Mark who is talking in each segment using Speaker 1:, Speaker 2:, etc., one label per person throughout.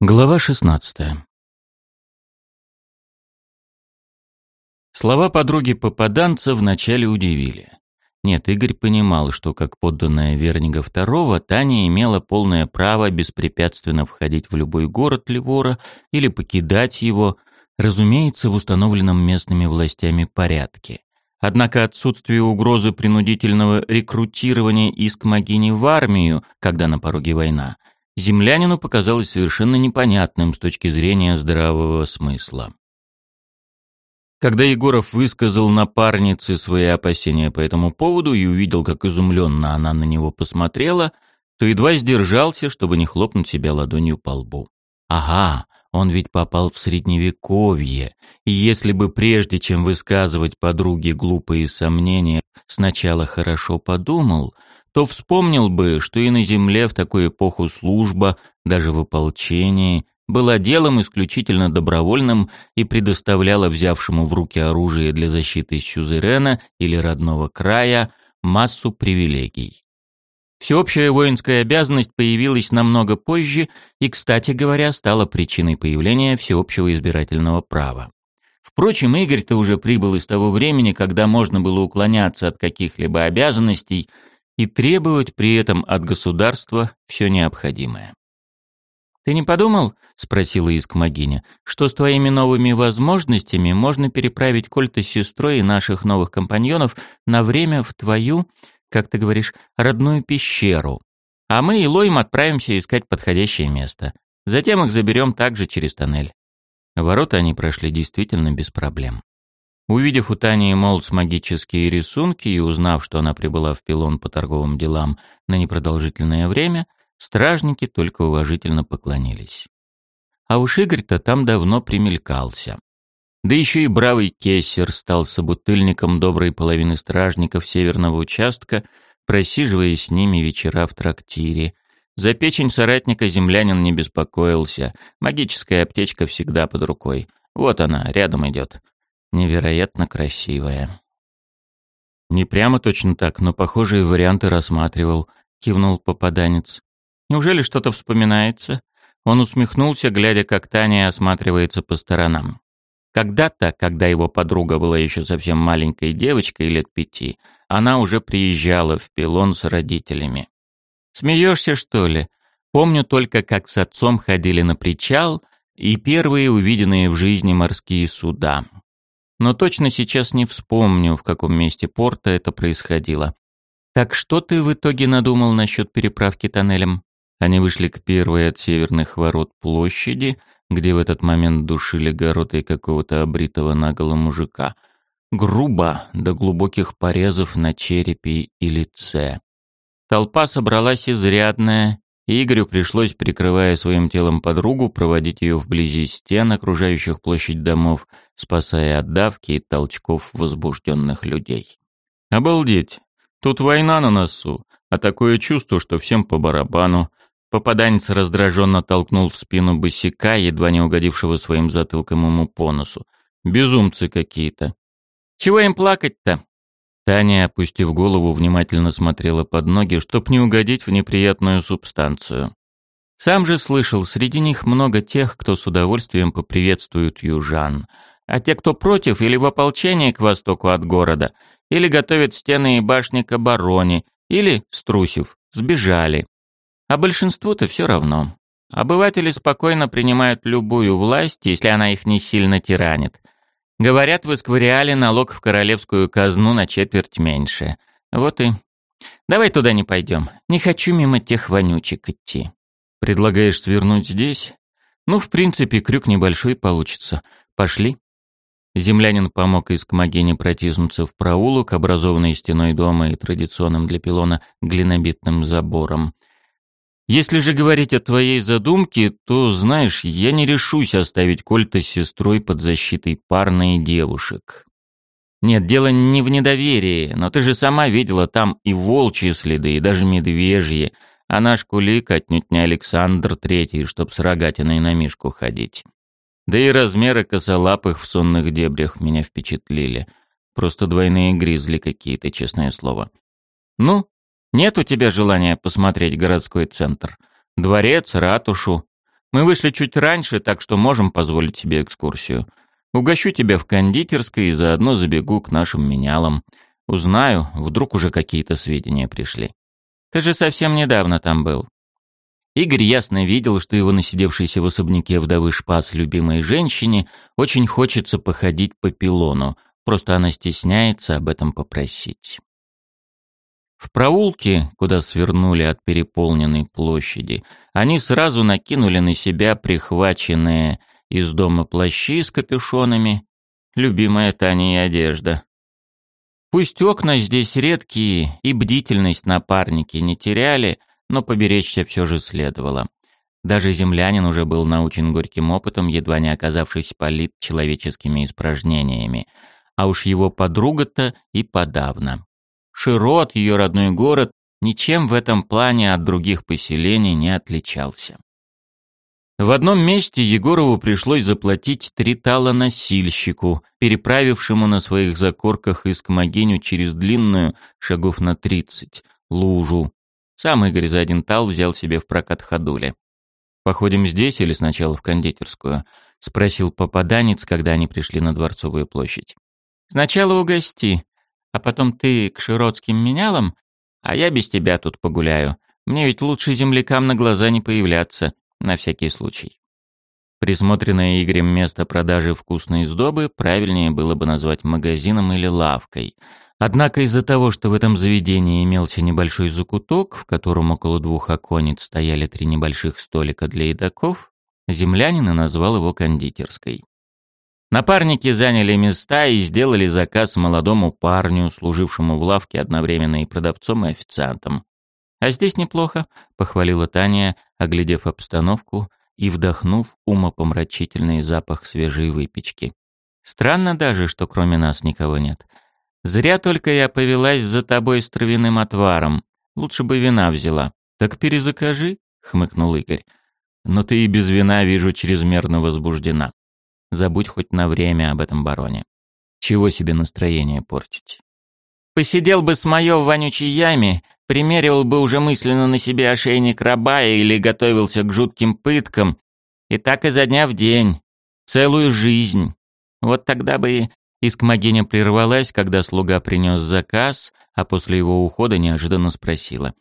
Speaker 1: Глава 16. Слова подруги попаданца вначале удивили. Нет, Игорь понимал, что как подданная Вернига II, Таня имела полное право беспрепятственно входить в любой город Ливора или покидать его, разумеется, в установленном местными властями порядке. Однако отсутствие угрозы принудительного рекрутирования иск Магини в армию, когда на пороге война – землянину показалось совершенно непонятным с точки зрения здравого смысла. Когда Егоров высказал напарнице свои опасения по этому поводу и увидел, как изумленно она на него посмотрела, то едва сдержался, чтобы не хлопнуть себя ладонью по лбу. Ага, он ведь попал в средневековье, и если бы прежде чем высказывать подруге глупые сомнения, сначала хорошо подумал — то вспомнил бы, что и на земле в такую эпоху служба, даже в ополчении, была делом исключительно добровольным и предоставляла взявшему в руки оружие для защиты сюзерена или родного края массу привилегий. Всеобщая воинская обязанность появилась намного позже и, кстати говоря, стала причиной появления всеобщего избирательного права. Впрочем, Игорь-то уже прибыл из того времени, когда можно было уклоняться от каких-либо обязанностей – и требовать при этом от государства все необходимое. «Ты не подумал, — спросила Искмогиня, — что с твоими новыми возможностями можно переправить Кольта с сестрой и наших новых компаньонов на время в твою, как ты говоришь, родную пещеру, а мы и Лоем отправимся искать подходящее место. Затем их заберем также через тоннель». Ворота они прошли действительно без проблем. Увидев у Тани Молс магические рисунки и узнав, что она прибыла в пилон по торговым делам на непродолжительное время, стражники только уважительно поклонились. А уж Игорь-то там давно примелькался. Да еще и бравый Кессер стал собутыльником доброй половины стражников северного участка, просиживая с ними вечера в трактире. За печень соратника землянин не беспокоился, магическая аптечка всегда под рукой. Вот она, рядом идет невероятно красивая. Не прямо точно так, но похожие варианты рассматривал, кивнул попаданец. Неужели что-то вспоминается? Он усмехнулся, глядя, как Таня осматривается по сторонам. Когда-то, когда его подруга была еще совсем маленькой девочкой лет пяти, она уже приезжала в Пилон с родителями. «Смеешься, что ли? Помню только, как с отцом ходили на причал и первые увиденные в жизни морские суда но точно сейчас не вспомню, в каком месте порта это происходило. Так что ты в итоге надумал насчет переправки тоннелем? Они вышли к первой от северных ворот площади, где в этот момент душили горотой какого-то обритого наголо мужика. Грубо, до глубоких порезов на черепе и лице. Толпа собралась изрядная, Игорю пришлось, прикрывая своим телом подругу, проводить ее вблизи стен, окружающих площадь домов, спасая от давки и толчков возбужденных людей. «Обалдеть! Тут война на носу, а такое чувство, что всем по барабану». Попаданец раздраженно толкнул в спину босика, едва не угодившего своим затылком ему по носу. «Безумцы какие-то». «Чего им плакать-то?» Таня, опустив голову, внимательно смотрела под ноги, чтоб не угодить в неприятную субстанцию. Сам же слышал, среди них много тех, кто с удовольствием поприветствует южан. А те, кто против, или в ополчении к востоку от города, или готовят стены и башни к обороне, или, струсив, сбежали. А большинству-то все равно. Обыватели спокойно принимают любую власть, если она их не сильно тиранит. Говорят, в Исквариале налог в королевскую казну на четверть меньше. Вот и... Давай туда не пойдем. Не хочу мимо тех вонючек идти. Предлагаешь свернуть здесь? Ну, в принципе, крюк небольшой получится. Пошли. Землянин помог Искмогене протиснуться в проулок, образованный стеной дома и традиционным для пилона глинобитным забором. Если же говорить о твоей задумке, то, знаешь, я не решусь оставить Кольта с сестрой под защитой парной девушек. Нет, дело не в недоверии, но ты же сама видела там и волчьи следы, и даже медвежьи, а наш кулик отнюдь не Александр Третий, чтоб с рогатиной на мишку ходить. Да и размеры косолапых в сонных дебрях меня впечатлили. Просто двойные гризли какие-то, честное слово. Ну, нет у тебя желания посмотреть городской центр? Дворец, ратушу? Мы вышли чуть раньше, так что можем позволить себе экскурсию. Угощу тебя в кондитерской и заодно забегу к нашим менялам. Узнаю, вдруг уже какие-то сведения пришли. Ты же совсем недавно там был. Игорь ясно видел, что его насидевшийся в особняке вдовы Шпас любимой женщине очень хочется походить по пилону, просто она стесняется об этом попросить. В проулке, куда свернули от переполненной площади, они сразу накинули на себя прихваченные из дома плащи с капюшонами, любимая Таня одежда. Пусть окна здесь редкие и бдительность напарники не теряли, но поберечься все же следовало. Даже землянин уже был научен горьким опытом, едва не оказавшись полит человеческими испражнениями. А уж его подруга-то и подавно. Широт, ее родной город, ничем в этом плане от других поселений не отличался. В одном месте Егорову пришлось заплатить три тала носильщику, переправившему на своих закорках Искмогиню через длинную, шагов на тридцать, лужу. Сам Игорь за один тал взял себе в прокат ходули. «Походим здесь или сначала в кондитерскую?» — спросил попаданец, когда они пришли на Дворцовую площадь. «Сначала угости», а потом ты к широтским менялам, а я без тебя тут погуляю. Мне ведь лучше землякам на глаза не появляться, на всякий случай. Присмотренное Игорем место продажи вкусной сдобы правильнее было бы назвать магазином или лавкой. Однако из-за того, что в этом заведении имелся небольшой закуток, в котором около двух оконец стояли три небольших столика для едоков, землянин и назвал его кондитерской. Напарники заняли места и сделали заказ молодому парню, служившему в лавке одновременно и продавцом, и официантом. «А здесь неплохо», — похвалила Таня, оглядев обстановку и вдохнув умопомрачительный запах свежей выпечки. «Странно даже, что кроме нас никого нет. Зря только я повелась за тобой с травяным отваром. Лучше бы вина взяла». «Так перезакажи», — хмыкнул Игорь. «Но ты и без вина, вижу, чрезмерно возбуждена. Забудь хоть на время об этом бароне. Чего себе настроение портить? Посидел бы с моё в вонючей яме, примеривал бы уже мысленно на себе ошейник раба или готовился к жутким пыткам. И так изо дня в день. Целую жизнь. Вот тогда бы и Искмогиня прервалась, когда слуга принес заказ, а после его ухода неожиданно спросила.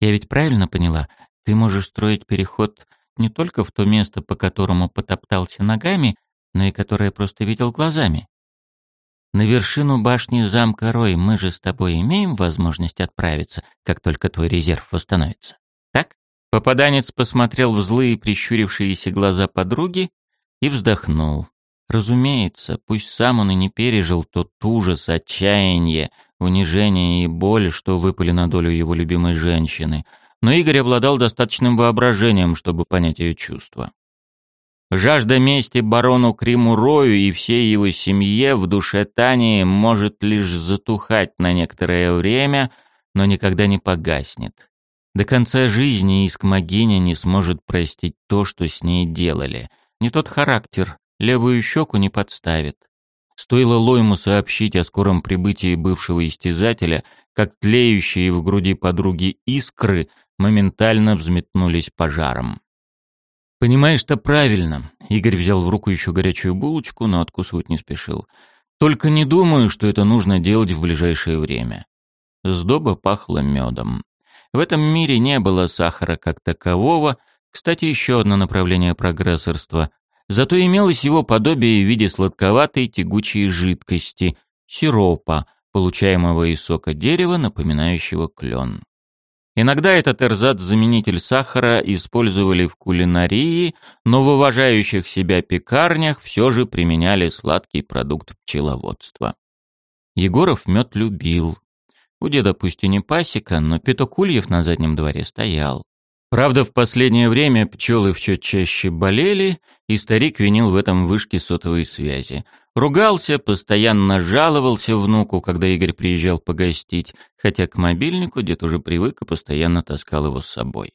Speaker 1: «Я ведь правильно поняла? Ты можешь строить переход не только в то место, по которому потоптался ногами, но и которое просто видел глазами. На вершину башни замка Рой мы же с тобой имеем возможность отправиться, как только твой резерв восстановится. Так? Попаданец посмотрел в злые прищурившиеся глаза подруги и вздохнул. Разумеется, пусть сам он и не пережил тот ужас, отчаяние, унижение и боль, что выпали на долю его любимой женщины, но Игорь обладал достаточным воображением, чтобы понять ее чувства. Жажда мести барону Криму Рою и всей его семье в душе Тани может лишь затухать на некоторое время, но никогда не погаснет. До конца жизни Искмогиня не сможет простить то, что с ней делали. Не тот характер, левую щеку не подставит. Стоило Лойму сообщить о скором прибытии бывшего истязателя, как тлеющие в груди подруги искры моментально взметнулись пожаром. «Понимаешь-то правильно». Игорь взял в руку еще горячую булочку, но откусывать не спешил. «Только не думаю, что это нужно делать в ближайшее время». Сдоба пахла медом. В этом мире не было сахара как такового, кстати, еще одно направление прогрессорства. Зато имелось его подобие в виде сладковатой тягучей жидкости, сиропа, получаемого из сока дерева, напоминающего клен. Иногда этот эрзац-заменитель сахара использовали в кулинарии, но в уважающих себя пекарнях все же применяли сладкий продукт пчеловодства. Егоров мед любил. У деда пусть и не пасека, но пяток ульев на заднем дворе стоял. Правда, в последнее время пчелы все чаще болели, и старик винил в этом вышки сотовой связи. Ругался, постоянно жаловался внуку, когда Игорь приезжал погостить, хотя к мобильнику дед уже привык и постоянно таскал его с собой.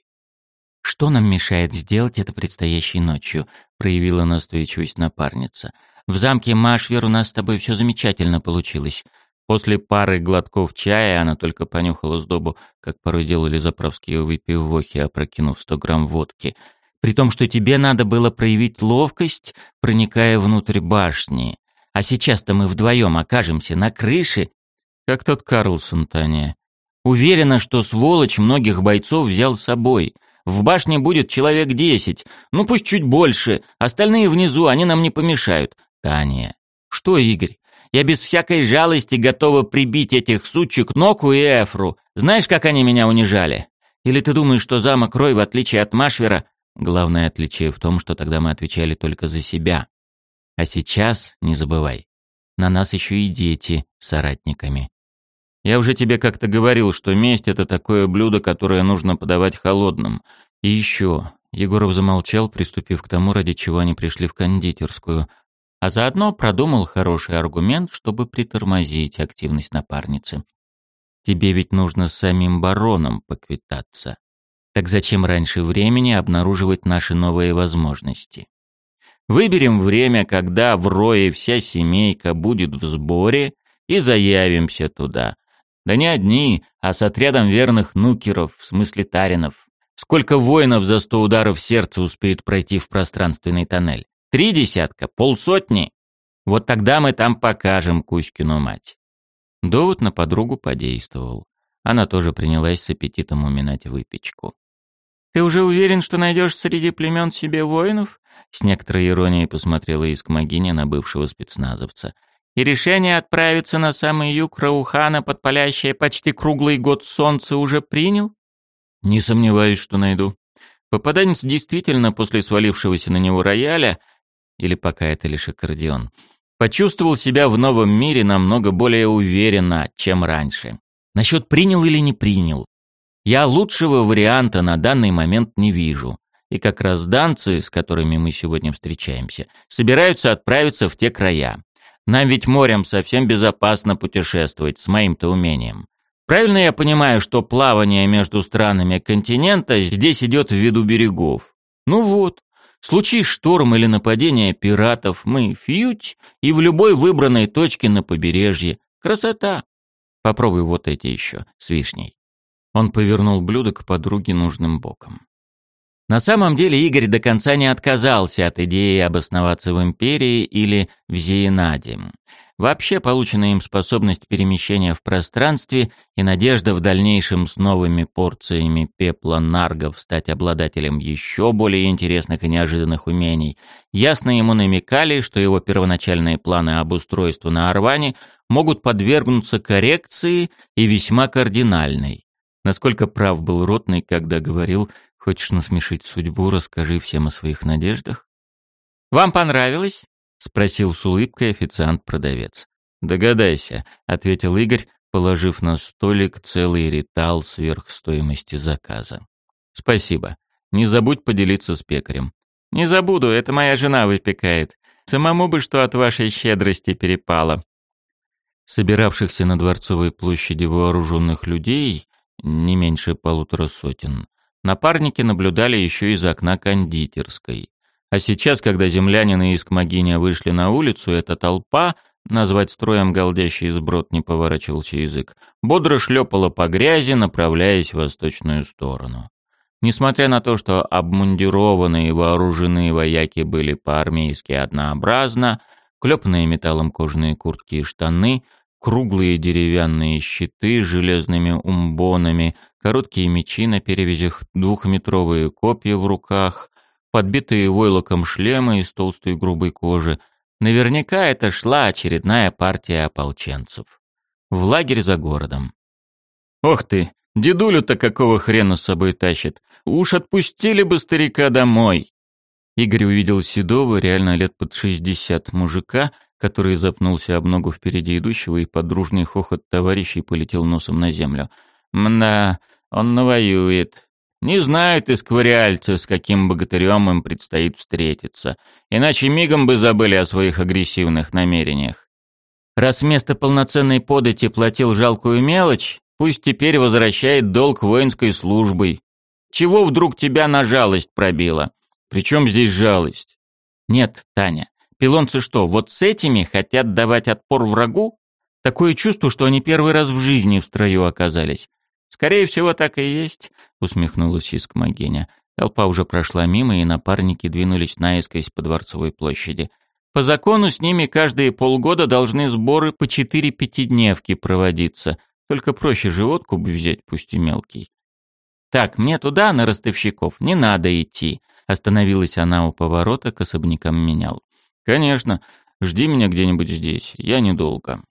Speaker 1: «Что нам мешает сделать это предстоящей ночью?» — проявила настойчивость напарница. «В замке Машвер у нас с тобой все замечательно получилось. После пары глотков чая она только понюхала сдобу, как порой делали заправские выпивохи, опрокинув сто грамм водки. При том, что тебе надо было проявить ловкость, проникая внутрь башни. А сейчас-то мы вдвоем окажемся на крыше. Как тот Карлсон, Таня. Уверена, что сволочь многих бойцов взял с собой. В башне будет человек десять. Ну пусть чуть больше. Остальные внизу, они нам не помешают. Таня. Что, Игорь? Я без всякой жалости готова прибить этих сучек Ноку и Эфру. Знаешь, как они меня унижали? Или ты думаешь, что замок Рой, в отличие от Машвера, главное отличие в том, что тогда мы отвечали только за себя. А сейчас, не забывай, на нас еще и дети соратниками. Я уже тебе как-то говорил, что месть — это такое блюдо, которое нужно подавать холодным. И еще... Егоров замолчал, приступив к тому, ради чего они пришли в кондитерскую — а заодно продумал хороший аргумент, чтобы притормозить активность напарницы. Тебе ведь нужно с самим бароном поквитаться. Так зачем раньше времени обнаруживать наши новые возможности? Выберем время, когда в Рое вся семейка будет в сборе, и заявимся туда. Да не одни, а с отрядом верных нукеров, в смысле таринов. Сколько воинов за сто ударов сердца успеют пройти в пространственный тоннель? Три десятка, полсотни. Вот тогда мы там покажем Кузькину мать. Довод на подругу подействовал. Она тоже принялась с аппетитом уминать выпечку. «Ты уже уверен, что найдешь среди племен себе воинов?» С некоторой иронией посмотрела Искмогиня на бывшего спецназовца. «И решение отправиться на самый юг Раухана под палящее почти круглый год солнце уже принял?» «Не сомневаюсь, что найду». Попаданец действительно после свалившегося на него рояля или пока это лишь аккордеон, почувствовал себя в новом мире намного более уверенно, чем раньше. Насчет принял или не принял. Я лучшего варианта на данный момент не вижу. И как раз данцы, с которыми мы сегодня встречаемся, собираются отправиться в те края. Нам ведь морем совсем безопасно путешествовать, с моим-то умением. Правильно я понимаю, что плавание между странами континента здесь идет в виду берегов? Ну вот, Случай шторм или нападение пиратов, мы фьють и в любой выбранной точке на побережье. Красота! Попробуй вот эти еще, с вишней. Он повернул блюдо к подруге нужным боком. На самом деле Игорь до конца не отказался от идеи обосноваться в Империи или в Зиенаде. Вообще полученная им способность перемещения в пространстве и надежда в дальнейшем с новыми порциями пепла наргов стать обладателем еще более интересных и неожиданных умений, ясно ему намекали, что его первоначальные планы об устройстве на Орване могут подвергнуться коррекции и весьма кардинальной. Насколько прав был Ротный, когда говорил «Хочешь насмешить судьбу, расскажи всем о своих надеждах». «Вам понравилось?» — спросил с улыбкой официант-продавец. «Догадайся», — ответил Игорь, положив на столик целый ритал сверх стоимости заказа. «Спасибо. Не забудь поделиться с пекарем». «Не забуду, это моя жена выпекает. Самому бы что от вашей щедрости перепало». Собиравшихся на Дворцовой площади вооруженных людей не меньше полутора сотен. Напарники наблюдали еще из окна кондитерской. А сейчас, когда землянины из Кмагиня вышли на улицу, эта толпа, назвать строем галдящий сброд не поворачивался язык, бодро шлепала по грязи, направляясь в восточную сторону. Несмотря на то, что обмундированные и вооруженные вояки были по-армейски однообразно, клепанные металлом кожаные куртки и штаны, круглые деревянные щиты с железными умбонами, короткие мечи на перевязях, двухметровые копья в руках, подбитые войлоком шлемы из толстой грубой кожи. Наверняка это шла очередная партия ополченцев. В лагерь за городом. «Ох ты! Дедулю-то какого хрена с собой тащит? Уж отпустили бы старика домой!» Игорь увидел седого, реально лет под шестьдесят мужика, который запнулся об ногу впереди идущего и подружный хохот товарищей полетел носом на землю. «Мда, он навоюет. Не знают исквариальцы, с каким богатырем им предстоит встретиться, иначе мигом бы забыли о своих агрессивных намерениях. Раз вместо полноценной подати платил жалкую мелочь, пусть теперь возвращает долг воинской службой. Чего вдруг тебя на жалость пробило? Причем здесь жалость? Нет, Таня, пилонцы что, вот с этими хотят давать отпор врагу? Такое чувство, что они первый раз в жизни в строю оказались. «Скорее всего, так и есть», — усмехнулась Искмогиня. Толпа уже прошла мимо, и напарники двинулись наискось по Дворцовой площади. По закону с ними каждые полгода должны сборы по четыре пятидневки проводиться. Только проще животку бы взять, пусть и мелкий. «Так, мне туда, на ростовщиков, не надо идти», — остановилась она у поворота к особнякам менял. «Конечно, жди меня где-нибудь здесь, я недолго».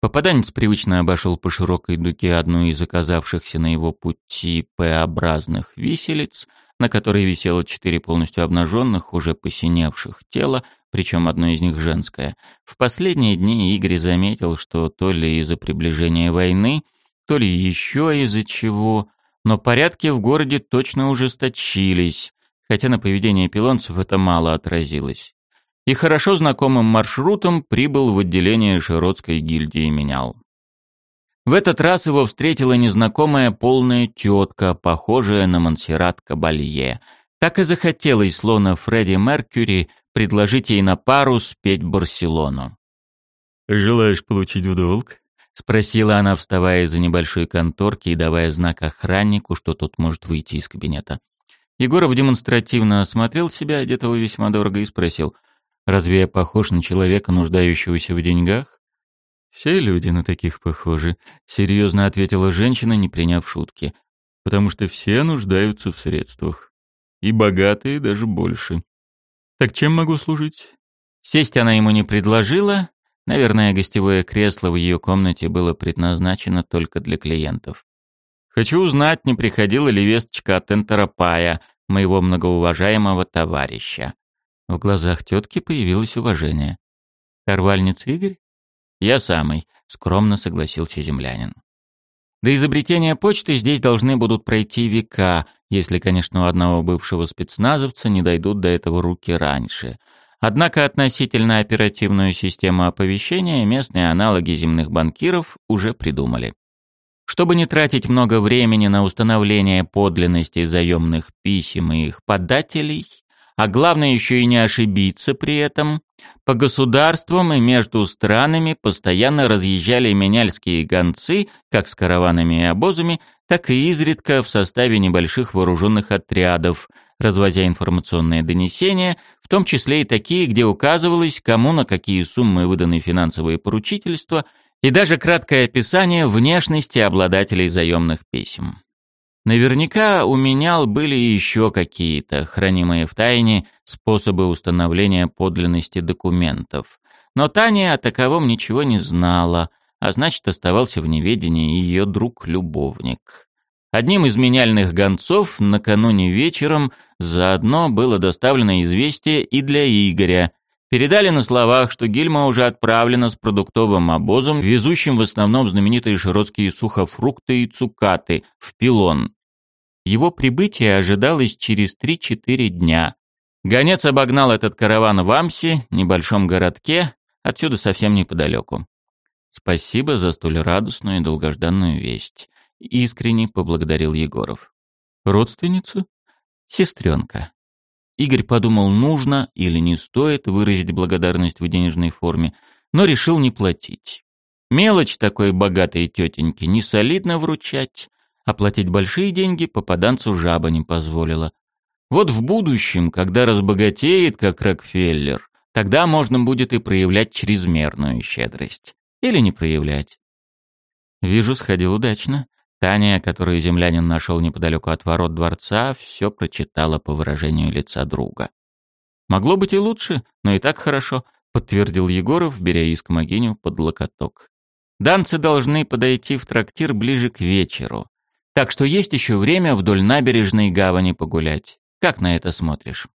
Speaker 1: Попаданец привычно обошел по широкой дуге одну из оказавшихся на его пути П-образных виселиц, на которой висело четыре полностью обнаженных, уже посиневших тела, причем одно из них женское. В последние дни Игорь заметил, что то ли из-за приближения войны, то ли еще из-за чего, но порядки в городе точно ужесточились, хотя на поведение пилонцев это мало отразилось и хорошо знакомым маршрутом прибыл в отделение Широтской гильдии менял. В этот раз его встретила незнакомая полная тетка, похожая на Монсеррат Кабалье. Так и захотелось, словно Фредди Меркьюри, предложить ей на пару спеть Барселону.
Speaker 2: «Желаешь получить в долг?»
Speaker 1: — спросила она, вставая из-за небольшой конторки и давая знак охраннику, что тот может выйти из кабинета. Егоров демонстративно осмотрел себя, одетого весьма дорого, и спросил — Разве я похож на человека, нуждающегося в деньгах?
Speaker 2: Все люди на таких похожи, серьезно ответила женщина, не приняв шутки. Потому что все нуждаются в средствах. И богатые даже больше. Так чем могу служить?
Speaker 1: Сесть она ему не предложила. Наверное, гостевое кресло в ее комнате было предназначено только для клиентов. Хочу узнать, не приходила ли весточка от Энтеропая, моего многоуважаемого товарища. В глазах тетки появилось уважение. «Карвальниц Игорь?» «Я самый», — скромно согласился землянин. До изобретения почты здесь должны будут пройти века, если, конечно, у одного бывшего спецназовца не дойдут до этого руки раньше. Однако относительно оперативную систему оповещения местные аналоги земных банкиров уже придумали. Чтобы не тратить много времени на установление подлинности заемных писем и их подателей, а главное еще и не ошибиться при этом, по государствам и между странами постоянно разъезжали меняльские гонцы, как с караванами и обозами, так и изредка в составе небольших вооруженных отрядов, развозя информационные донесения, в том числе и такие, где указывалось, кому на какие суммы выданы финансовые поручительства, и даже краткое описание внешности обладателей заемных писем. Наверняка у менял были еще какие-то, хранимые в тайне, способы установления подлинности документов. Но Таня о таковом ничего не знала, а значит, оставался в неведении ее друг-любовник. Одним из меняльных гонцов накануне вечером заодно было доставлено известие и для Игоря. Передали на словах, что Гильма уже отправлена с продуктовым обозом, везущим в основном знаменитые широтские сухофрукты и цукаты, в Пилон. Его прибытие ожидалось через 3-4 дня. Гонец обогнал этот караван в Амсе, небольшом городке, отсюда совсем неподалеку. Спасибо за столь радостную и долгожданную весть. Искренне поблагодарил Егоров.
Speaker 2: Родственница?
Speaker 1: Сестренка. Игорь подумал, нужно или не стоит выразить благодарность в денежной форме, но решил не платить. Мелочь такой богатой тетеньки не солидно вручать, Оплатить большие деньги попаданцу жаба не позволила. Вот в будущем, когда разбогатеет, как Рокфеллер, тогда можно будет и проявлять чрезмерную щедрость. Или не проявлять. Вижу, сходил удачно. Таня, которую землянин нашел неподалеку от ворот дворца, все прочитала по выражению лица друга. «Могло быть и лучше, но и так хорошо», — подтвердил Егоров, беря искомогиню под локоток. «Данцы должны подойти в трактир ближе к вечеру. Так что есть еще время вдоль набережной гавани погулять. Как на это смотришь?